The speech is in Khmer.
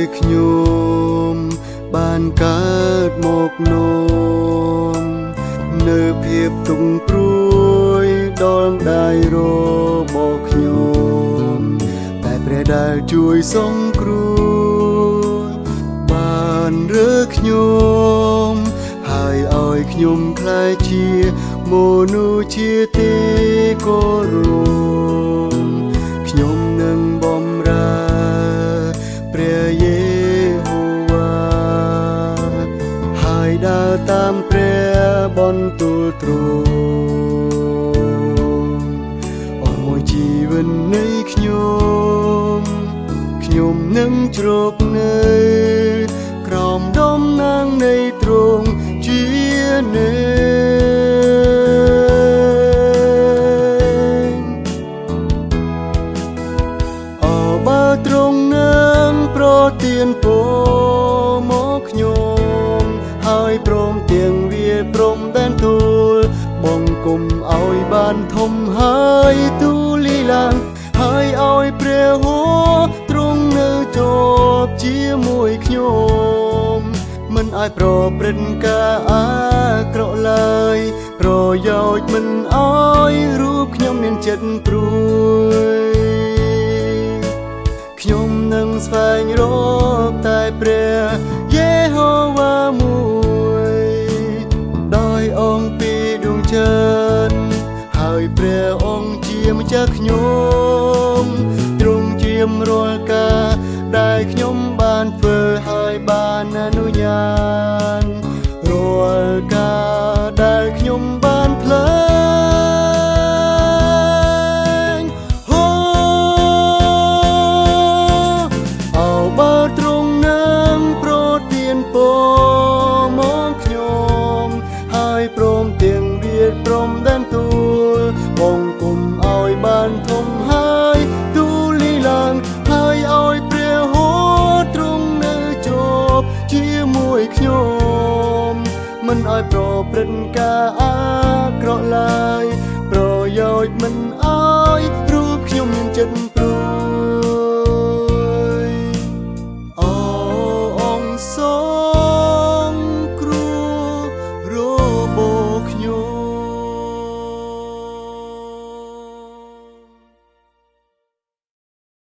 ជាខ្ញុំបានកើតមកនោមនៅភាពទុំព្រួយដល់ដៃរបស់ខ្ញុំតែព្រះដែលជួយសង្គ្រោះបានរើខ្ញុំហើយឲ្យខ្ញុំក្លាយជាមនុស្សជាទេក៏រួម យេហូវ៉ាហើយដើរតាមព្រះបន្ទូលទ្រង់អស់មួយជីវិតនៃខ្ញុំខ្ញុំនឹងជ្រកនៅក្រោមដំណាងនៃទ្រង់ ទានពរមកខ្ញុំហើយព្រមទាំងវាព្រមដែនទូលបងគុំឲ្យបានធំហើយទូលីឡើងហើយឲ្យព្រះហូទ្រង់នៅជាប់ជាមួយខ្ញុំមិនឲ្យប្រព្រឹត្តការអាក្រក់ឡើយប្រយោជន៍មិនឲ្យរូបខ្ញុំមានចិត្តព្រួយ ព្រះយេហូវ៉ាមួយដោយអង្គពីដួងចិនហើយព្រះអង្គជាម្ចាស់ខ្ញុំទ្រង់ជាមរាល់ ទៀតព្រមដែនទួលបងគុំឲ្យបានធំហើយទូលីឡើងហើយឲ្យព្រះហូទ្រង់នៅជាប់ជាមួយខ្ញុំមិនឲ្យប្រព្រឹត្តការអាក្រក់ឡើយប្រយោជន៍មិនឲ្យរូបខ្ញុំមានចិត្តព្រួយ